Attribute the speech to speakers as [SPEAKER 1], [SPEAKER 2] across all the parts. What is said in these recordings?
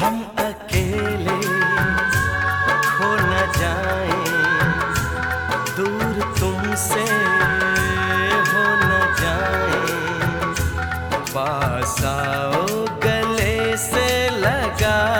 [SPEAKER 1] हम अकेले खो न जाए दूर तुमसे हो न जाए। पास गले से लगा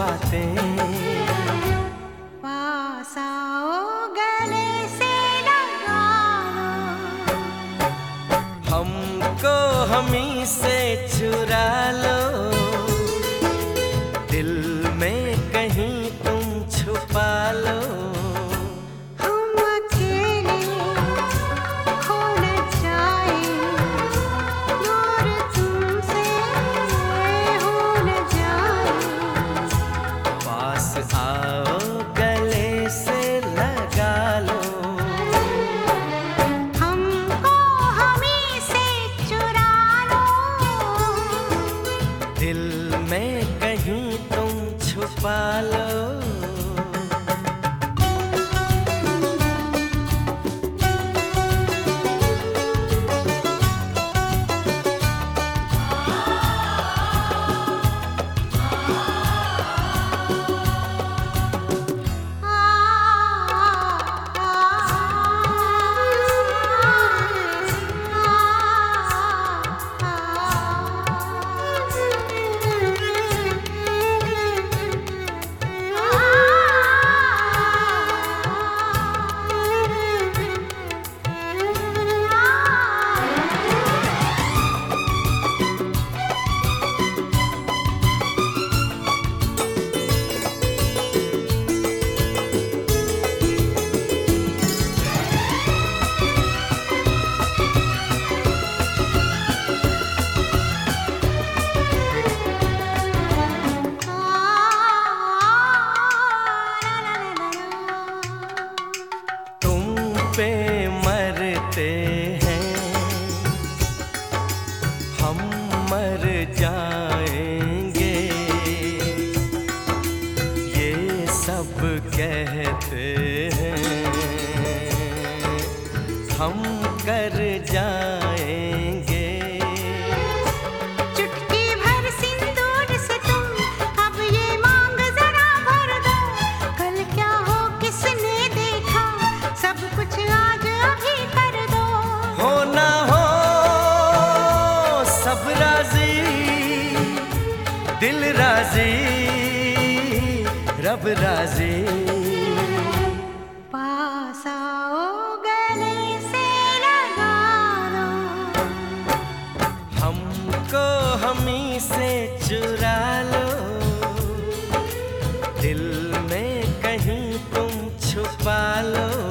[SPEAKER 1] बातें।
[SPEAKER 2] पास आओ गले से
[SPEAKER 1] हमको हमी से चुरा लो।
[SPEAKER 2] हम
[SPEAKER 1] कर जाएँगे।
[SPEAKER 2] चुटकी भर सिंदूर से तुम अब ये मांग जरा भर दो। कल क्या हो किसने देखा? सब कुछ आज अभी कर दो।
[SPEAKER 1] हो ना हो सब राज़ी दिल राज़ी रब राज़ी। follow